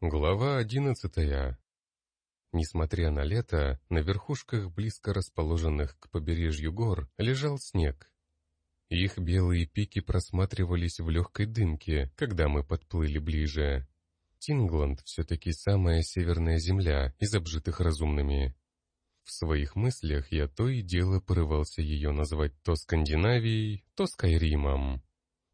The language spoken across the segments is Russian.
Глава одиннадцатая. Несмотря на лето, на верхушках близко расположенных к побережью гор лежал снег. Их белые пики просматривались в легкой дымке, когда мы подплыли ближе. Тингланд все-таки самая северная земля из обжитых разумными. В своих мыслях я то и дело порывался ее назвать то Скандинавией, то Скайримом.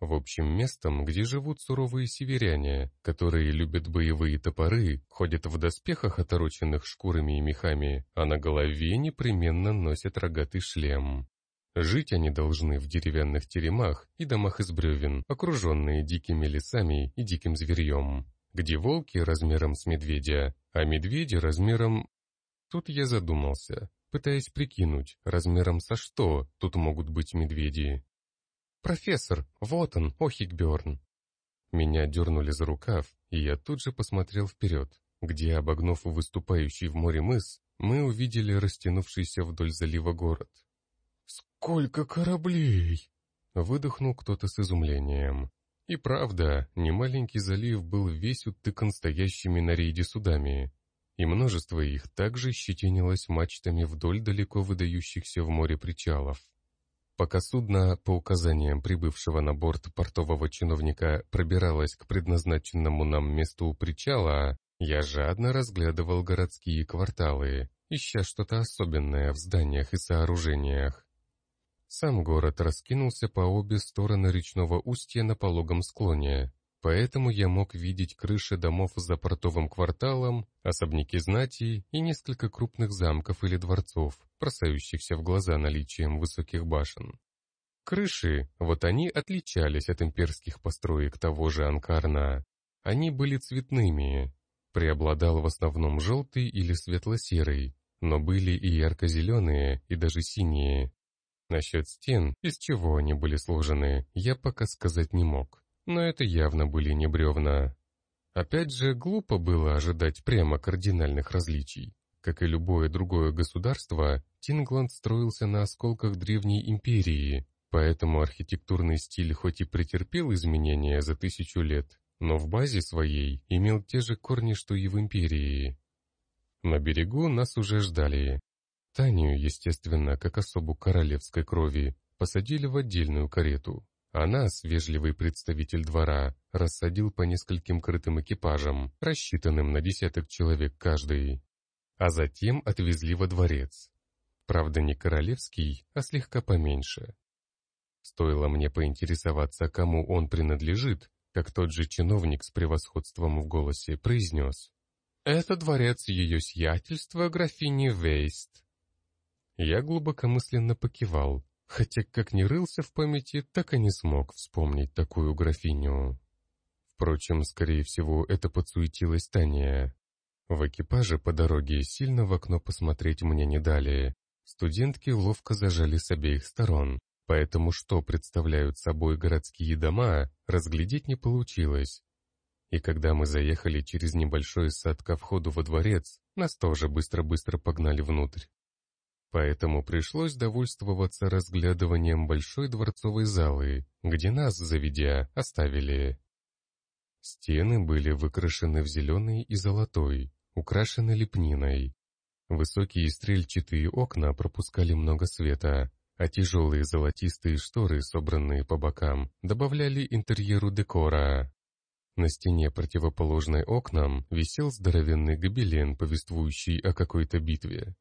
В общем, местом, где живут суровые северяне, которые любят боевые топоры, ходят в доспехах, отороченных шкурами и мехами, а на голове непременно носят рогатый шлем. Жить они должны в деревянных теремах и домах из бревен, окруженные дикими лесами и диким зверьем, где волки размером с медведя, а медведи размером... Тут я задумался, пытаясь прикинуть, размером со что тут могут быть медведи. «Профессор, вот он, Охигберн!» Меня дернули за рукав, и я тут же посмотрел вперед, где, обогнув выступающий в море мыс, мы увидели растянувшийся вдоль залива город. «Сколько кораблей!» — выдохнул кто-то с изумлением. И правда, немаленький залив был весь утыкан стоящими на рейде судами, и множество их также щетинилось мачтами вдоль далеко выдающихся в море причалов. Пока судно, по указаниям прибывшего на борт портового чиновника, пробиралось к предназначенному нам месту причала, я жадно разглядывал городские кварталы, ища что-то особенное в зданиях и сооружениях. Сам город раскинулся по обе стороны речного устья на пологом склоне, Поэтому я мог видеть крыши домов за портовым кварталом, особняки знати и несколько крупных замков или дворцов, бросающихся в глаза наличием высоких башен. Крыши, вот они отличались от имперских построек того же Анкарна. Они были цветными, преобладал в основном желтый или светло-серый, но были и ярко-зеленые, и даже синие. Насчет стен, из чего они были сложены, я пока сказать не мог но это явно были не бревна. Опять же, глупо было ожидать прямо кардинальных различий. Как и любое другое государство, Тингланд строился на осколках древней империи, поэтому архитектурный стиль хоть и претерпел изменения за тысячу лет, но в базе своей имел те же корни, что и в империи. На берегу нас уже ждали. Танию, естественно, как особу королевской крови, посадили в отдельную карету. А нас, вежливый представитель двора, рассадил по нескольким крытым экипажам, рассчитанным на десяток человек каждый. А затем отвезли во дворец. Правда, не королевский, а слегка поменьше. Стоило мне поинтересоваться, кому он принадлежит, как тот же чиновник с превосходством в голосе произнес. «Это дворец ее сиятельства графини Вейст». Я глубокомысленно покивал, хотя как ни рылся в памяти, так и не смог вспомнить такую графиню. Впрочем, скорее всего, это подсуетилась Таня. В экипаже по дороге сильно в окно посмотреть мне не дали. Студентки ловко зажали с обеих сторон, поэтому что представляют собой городские дома, разглядеть не получилось. И когда мы заехали через небольшой сад ко входу во дворец, нас тоже быстро-быстро погнали внутрь. Поэтому пришлось довольствоваться разглядыванием большой дворцовой залы, где нас, заведя, оставили. Стены были выкрашены в зеленый и золотой, украшены лепниной. Высокие стрельчатые окна пропускали много света, а тяжелые золотистые шторы, собранные по бокам, добавляли интерьеру декора. На стене противоположной окнам висел здоровенный гобелен, повествующий о какой-то битве.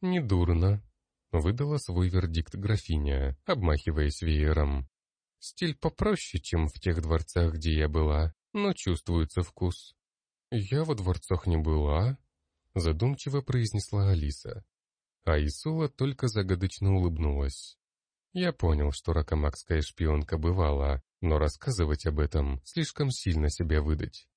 «Недурно», — выдала свой вердикт графиня, обмахиваясь веером. «Стиль попроще, чем в тех дворцах, где я была, но чувствуется вкус». «Я во дворцах не была», — задумчиво произнесла Алиса. А Исула только загадочно улыбнулась. Я понял, что ракомакская шпионка бывала, но рассказывать об этом слишком сильно себя выдать.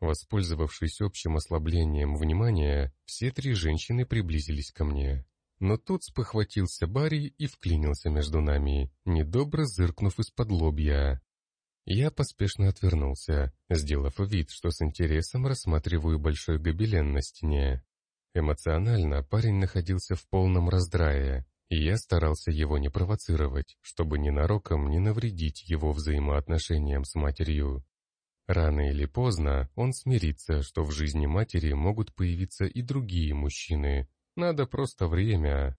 Воспользовавшись общим ослаблением внимания, все три женщины приблизились ко мне. Но тут спохватился Барри и вклинился между нами, недобро зыркнув из-под лобья. Я поспешно отвернулся, сделав вид, что с интересом рассматриваю большой гобелен на стене. Эмоционально парень находился в полном раздрае, и я старался его не провоцировать, чтобы ненароком не навредить его взаимоотношениям с матерью. Рано или поздно он смирится, что в жизни матери могут появиться и другие мужчины. Надо просто время.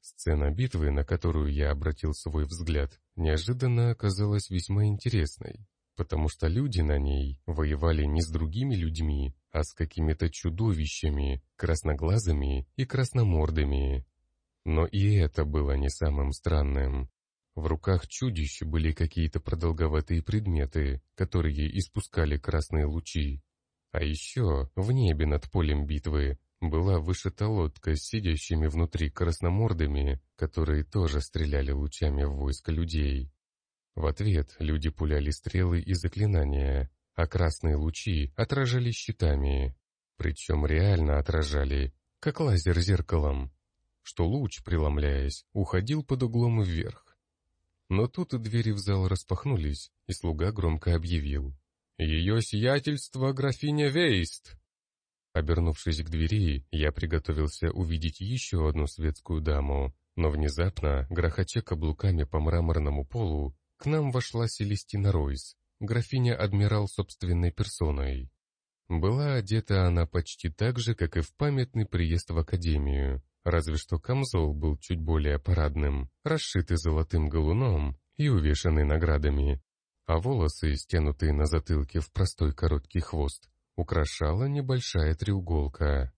Сцена битвы, на которую я обратил свой взгляд, неожиданно оказалась весьма интересной, потому что люди на ней воевали не с другими людьми, а с какими-то чудовищами, красноглазыми и красномордыми. Но и это было не самым странным. В руках чудищ были какие-то продолговатые предметы, которые испускали красные лучи. А еще в небе над полем битвы была вышита лодка с сидящими внутри красномордами, которые тоже стреляли лучами в войско людей. В ответ люди пуляли стрелы и заклинания, а красные лучи отражали щитами. Причем реально отражали, как лазер зеркалом, что луч, преломляясь, уходил под углом вверх. Но тут и двери в зал распахнулись, и слуга громко объявил. «Ее сиятельство графиня Вейст!» Обернувшись к двери, я приготовился увидеть еще одну светскую даму, но внезапно, грохоча каблуками по мраморному полу, к нам вошла Селестина Ройс, графиня-адмирал собственной персоной. Была одета она почти так же, как и в памятный приезд в академию, разве что камзол был чуть более парадным, расшитый золотым галуном и увешанный наградами, а волосы, стянутые на затылке в простой короткий хвост, украшала небольшая треуголка.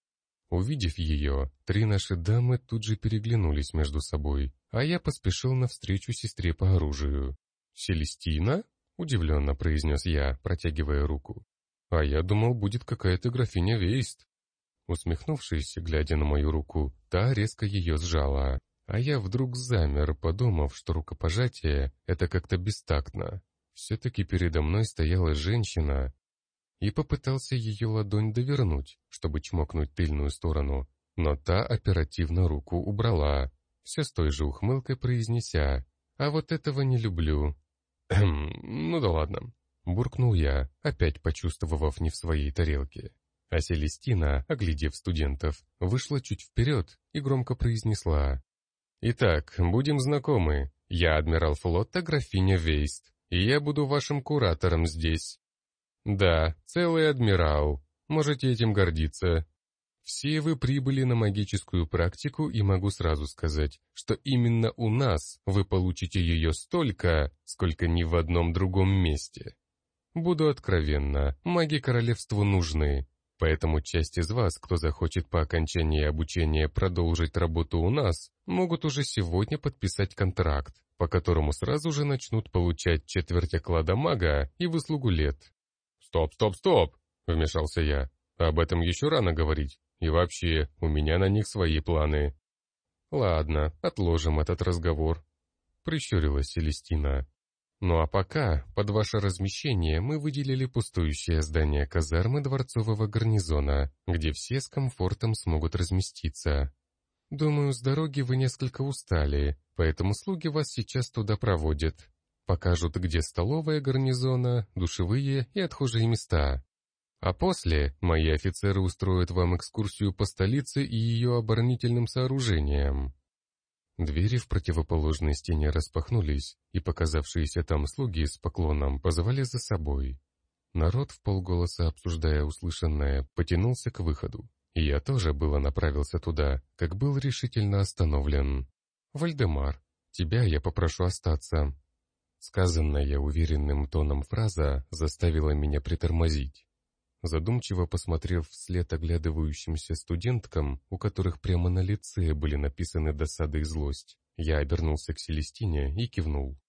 Увидев ее, три наши дамы тут же переглянулись между собой, а я поспешил навстречу сестре по оружию. «Селестина?» — удивленно произнес я, протягивая руку. «А я думал, будет какая-то графиня Вейст». Усмехнувшись, глядя на мою руку, та резко ее сжала. А я вдруг замер, подумав, что рукопожатие — это как-то бестактно. Все-таки передо мной стояла женщина, и попытался ее ладонь довернуть, чтобы чмокнуть тыльную сторону, но та оперативно руку убрала, все с той же ухмылкой произнеся «А вот этого не люблю». «Ну да ладно», — буркнул я, опять почувствовав не в своей тарелке. А Селестина, оглядев студентов, вышла чуть вперед и громко произнесла. «Итак, будем знакомы. Я адмирал флота графиня Вейст, и я буду вашим куратором здесь». «Да, целый адмирал. Можете этим гордиться. Все вы прибыли на магическую практику, и могу сразу сказать, что именно у нас вы получите ее столько, сколько ни в одном другом месте. Буду откровенна, маги королевству нужны, Поэтому часть из вас, кто захочет по окончании обучения продолжить работу у нас, могут уже сегодня подписать контракт, по которому сразу же начнут получать четверть оклада мага и выслугу лет. «Стоп, стоп, стоп!» — вмешался я. «Об этом еще рано говорить. И вообще, у меня на них свои планы». «Ладно, отложим этот разговор», — прищурилась Селестина. Ну а пока, под ваше размещение, мы выделили пустующее здание казармы дворцового гарнизона, где все с комфортом смогут разместиться. Думаю, с дороги вы несколько устали, поэтому слуги вас сейчас туда проводят. Покажут, где столовая гарнизона, душевые и отхожие места. А после мои офицеры устроят вам экскурсию по столице и ее оборонительным сооружениям. Двери в противоположной стене распахнулись, и показавшиеся там слуги с поклоном позвали за собой. Народ, в полголоса обсуждая услышанное, потянулся к выходу. И я тоже было направился туда, как был решительно остановлен. «Вальдемар, тебя я попрошу остаться». Сказанная уверенным тоном фраза заставила меня притормозить. Задумчиво посмотрев вслед оглядывающимся студенткам, у которых прямо на лице были написаны досада и злость, я обернулся к Селестине и кивнул.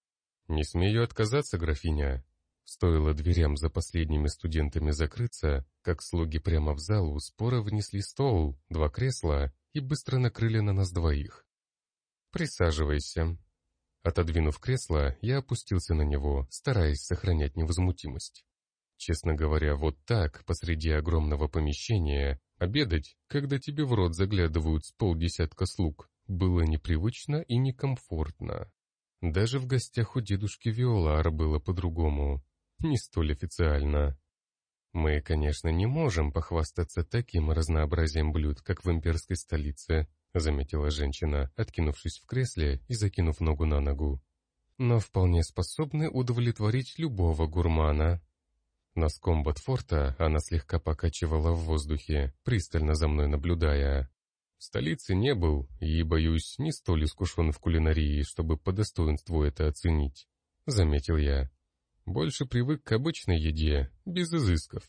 «Не смею отказаться, графиня». Стоило дверям за последними студентами закрыться, как слуги прямо в залу споро внесли стол, два кресла и быстро накрыли на нас двоих. «Присаживайся». Отодвинув кресло, я опустился на него, стараясь сохранять невозмутимость. Честно говоря, вот так, посреди огромного помещения, обедать, когда тебе в рот заглядывают с полдесятка слуг, было непривычно и некомфортно. Даже в гостях у дедушки Виолара было по-другому, не столь официально. Мы, конечно, не можем похвастаться таким разнообразием блюд, как в имперской столице, заметила женщина, откинувшись в кресле и закинув ногу на ногу. Но вполне способны удовлетворить любого гурмана. Носком Ботфорта она слегка покачивала в воздухе, пристально за мной наблюдая. В столице не был и, боюсь, не столь искушен в кулинарии, чтобы по достоинству это оценить, — заметил я. Больше привык к обычной еде, без изысков.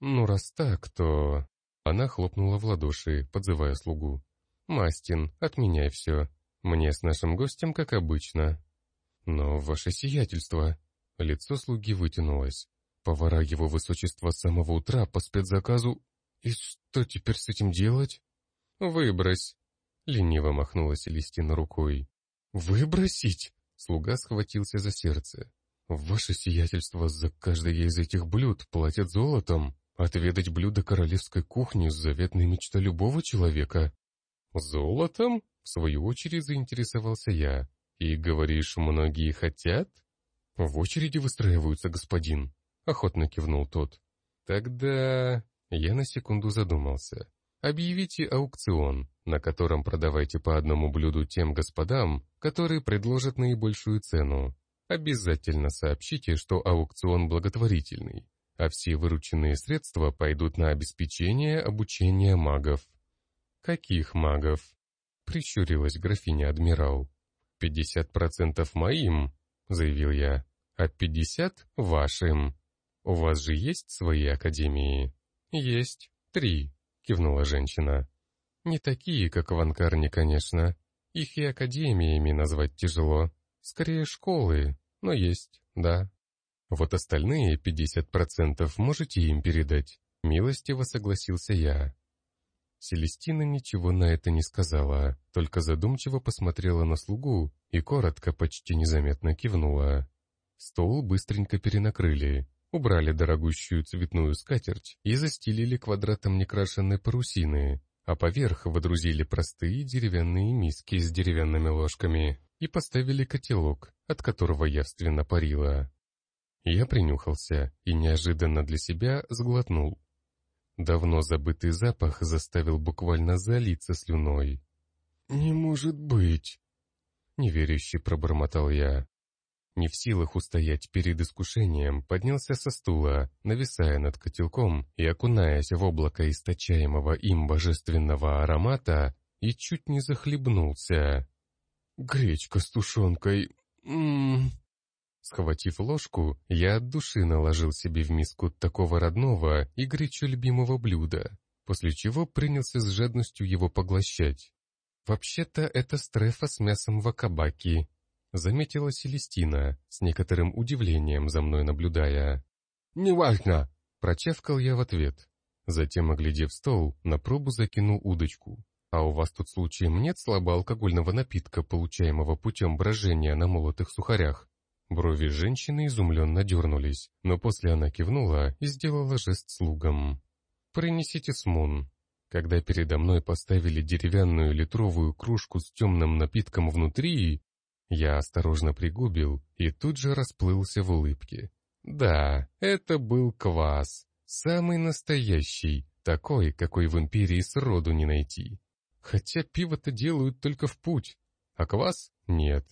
Ну, раз так, то... Она хлопнула в ладоши, подзывая слугу. «Мастин, отменяй все. Мне с нашим гостем, как обычно». «Но ваше сиятельство...» Лицо слуги вытянулось. Повара его высочества с самого утра по спецзаказу... И что теперь с этим делать? «Выбрось!» — лениво махнула Селестина рукой. «Выбросить?» — слуга схватился за сердце. «Ваше сиятельство за каждое из этих блюд платят золотом. Отведать блюдо королевской кухни — заветная мечта любого человека». «Золотом?» — в свою очередь заинтересовался я. «И говоришь, многие хотят?» «В очереди выстраиваются, господин», — охотно кивнул тот. «Тогда...» Я на секунду задумался. Объявите аукцион, на котором продавайте по одному блюду тем господам, которые предложат наибольшую цену. Обязательно сообщите, что аукцион благотворительный, а все вырученные средства пойдут на обеспечение обучения магов. Каких магов? Прищурилась графиня-адмирал. «Пятьдесят процентов моим», — заявил я, — «а пятьдесят — вашим. У вас же есть свои академии?» «Есть. Три кивнула женщина. Не такие, как в Анкарне, конечно. Их и академиями назвать тяжело. Скорее школы, но есть, да. Вот остальные 50% можете им передать. Милостиво согласился я. Селестина ничего на это не сказала, только задумчиво посмотрела на слугу и коротко, почти незаметно кивнула. Стол быстренько перенакрыли, убрали дорогущую цветную скатерть и застелили квадратом некрашенной парусины, а поверх водрузили простые деревянные миски с деревянными ложками и поставили котелок, от которого явственно парило. Я принюхался и неожиданно для себя сглотнул. Давно забытый запах заставил буквально залиться слюной. «Не может быть!» Неверяще пробормотал я не в силах устоять перед искушением, поднялся со стула, нависая над котелком и окунаясь в облако источаемого им божественного аромата, и чуть не захлебнулся. «Гречка с тушенкой... М-м-м...» Схватив ложку, я от души наложил себе в миску такого родного и горячо любимого блюда, после чего принялся с жадностью его поглощать. Вообще-то это стрефа с мясом вакабаки, Заметила Селестина, с некоторым удивлением за мной наблюдая. «Неважно!» — прочавкал я в ответ. Затем, оглядев стол, на пробу закинул удочку. «А у вас тут случаем нет слабоалкогольного напитка, получаемого путем брожения на молотых сухарях?» Брови женщины изумленно дернулись, но после она кивнула и сделала жест слугам. «Принесите смун». Когда передо мной поставили деревянную литровую кружку с темным напитком внутри, я осторожно пригубил и тут же расплылся в улыбке. Да, это был квас. Самый настоящий, такой, какой в империи сроду не найти. Хотя пиво-то делают только в путь, а квас — нет.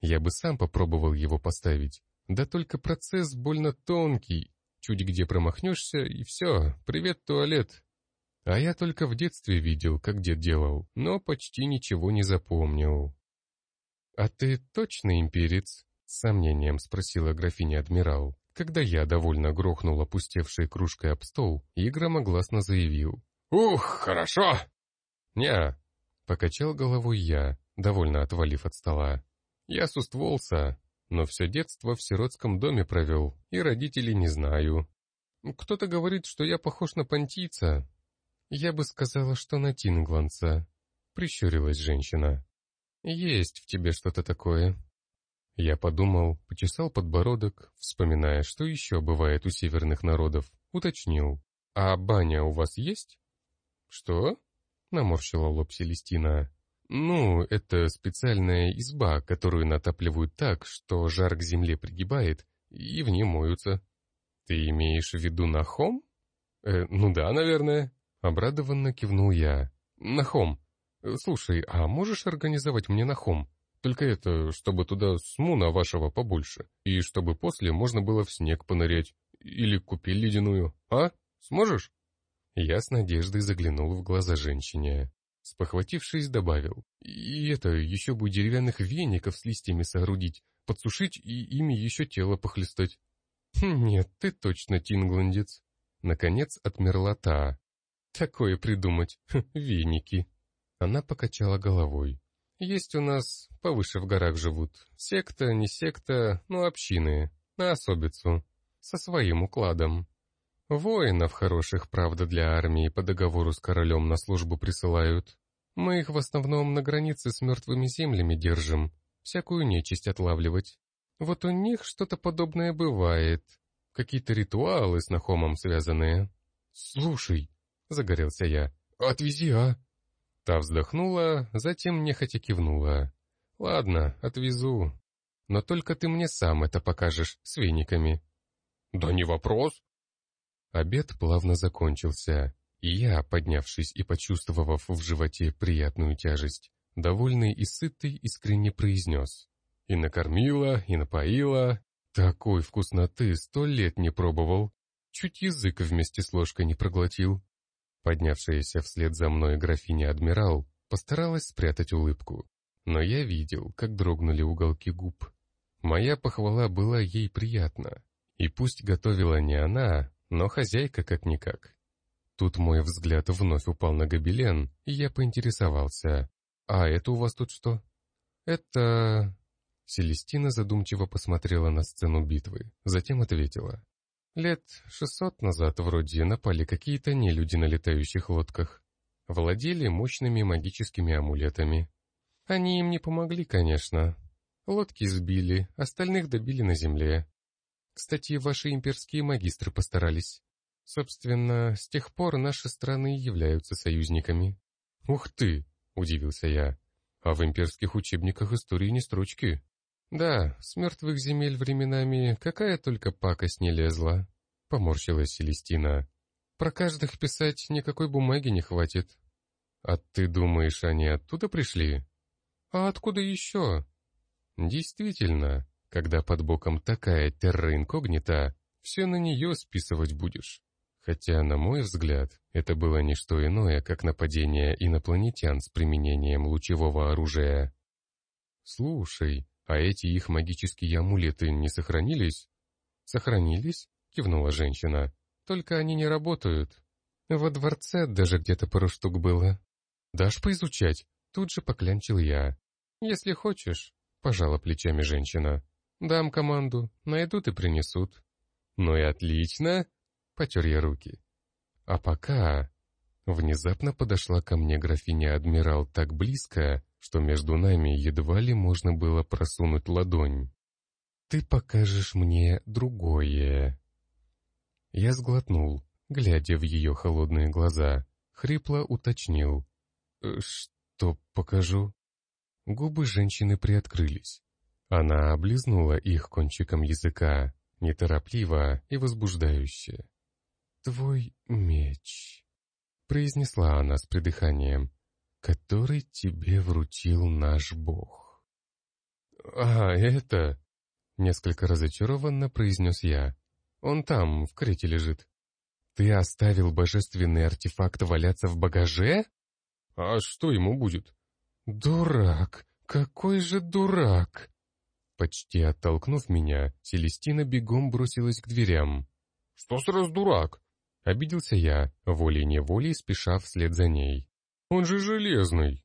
Я бы сам попробовал его поставить, да только процесс больно тонкий. Чуть где промахнешься, и все, привет, туалет. А я только в детстве видел, как дед делал, но почти ничего не запомнил. «А ты точно имперец?» — с сомнением спросила графиня-адмирал. Когда я довольно грохнул опустевшей кружкой об стол, и громогласно заявил. «Ух, хорошо!» «Не-а», покачал головой я, довольно отвалив от стола. «Я сустволся, но все детство в сиротском доме провел, и родителей не знаю. Кто-то говорит, что я похож на понтийца. Я бы сказала, что на Тингланца», — прищурилась женщина. Есть в тебе что-то такое. Я подумал, почесал подбородок, вспоминая, что еще бывает у северных народов, уточнил. «А баня у вас есть?» «Что?» — наморщила лоб Селестина. «Ну, это специальная изба, которую натапливают так, что жар к земле пригибает, и в ней моются». «Ты имеешь в виду Нахом?» э, «Ну да, наверное», — обрадованно кивнул я. «Нахом, «Слушай, а можешь организовать мне нахом? Только это, чтобы туда смуна вашего побольше, и чтобы после можно было в снег понырять. Или купи ледяную, а? Сможешь?» Я с надеждой заглянул в глаза женщине. Спохватившись, добавил. «И это, еще бы деревянных веников с листьями соорудить, подсушить и ими еще тело похлестать». «Хм, «Нет, ты точно тингландец». Наконец отмерла та. «Такое придумать. Хм, веники». Она покачала головой. «Есть у нас, повыше в горах живут. Секта, не секта, но общины. На особицу. Со своим укладом. Воинов хороших, правда, для армии по договору с королем на службу присылают. Мы их в основном на границе с мертвыми землями держим. Всякую нечисть отлавливать. Вот у них что-то подобное бывает. Какие-то ритуалы с Нахомом связанные. «Слушай», — загорелся я, — «отвези, а?» Та вздохнула, затем нехотя кивнула. «Ладно, отвезу. Но только ты мне сам это покажешь с вениками». «Да не вопрос». Обед плавно закончился, и я, поднявшись и почувствовав в животе приятную тяжесть, довольный и сытый, искренне произнес. «И накормила, и напоила. Такой вкусноты сто лет не пробовал. Чуть язык вместе с ложкой не проглотил». Поднявшаяся вслед за мной графиня-адмирал постаралась спрятать улыбку, но я видел, как дрогнули уголки губ. Моя похвала была ей приятна, и пусть готовила не она, но хозяйка как-никак. Тут мой взгляд вновь упал на гобелен, и я поинтересовался. «А это у вас тут что?» «Это...» Селестина задумчиво посмотрела на сцену битвы, затем ответила. Лет шестьсот назад вроде напали какие-то нелюди на летающих лодках. Владели мощными магическими амулетами. Они им не помогли, конечно. Лодки сбили, остальных добили на земле. Кстати, ваши имперские магистры постарались. Собственно, с тех пор наши страны являются союзниками. «Ух ты!» — удивился я. «А в имперских учебниках истории не строчки». «Да, с мертвых земель временами какая только пакость не лезла», — поморщилась Селестина. «Про каждых писать никакой бумаги не хватит». «А ты думаешь, они оттуда пришли?» «А откуда еще?» «Действительно, когда под боком такая терра инкогнита, все на нее списывать будешь». Хотя, на мой взгляд, это было не что иное, как нападение инопланетян с применением лучевого оружия. «Слушай, «А эти их магические амулеты не сохранились?» «Сохранились?» — кивнула женщина. «Только они не работают. Во дворце даже где-то пару штук было. Дашь поизучать?» Тут же поклянчил я. «Если хочешь», — пожала плечами женщина. «Дам команду, найдут и принесут». «Ну и отлично!» — потер я руки. «А пока...» Внезапно подошла ко мне графиня-адмирал так близко, что между нами едва ли можно было просунуть ладонь. «Ты покажешь мне другое». Я сглотнул, глядя в ее холодные глаза, хрипло уточнил. «Э, «Что покажу?» Губы женщины приоткрылись. Она облизнула их кончиком языка, неторопливо и возбуждающе. «Твой меч», — произнесла она с придыханием который тебе вручил наш Бог». «А, это...» — несколько разочарованно произнес я. «Он там, в крите лежит». «Ты оставил божественный артефакт валяться в багаже?» «А что ему будет?» «Дурак! Какой же дурак!» Почти оттолкнув меня, Селестина бегом бросилась к дверям. «Что сразу дурак?» Обиделся я, волей-неволей спеша вслед за ней. Он же железный.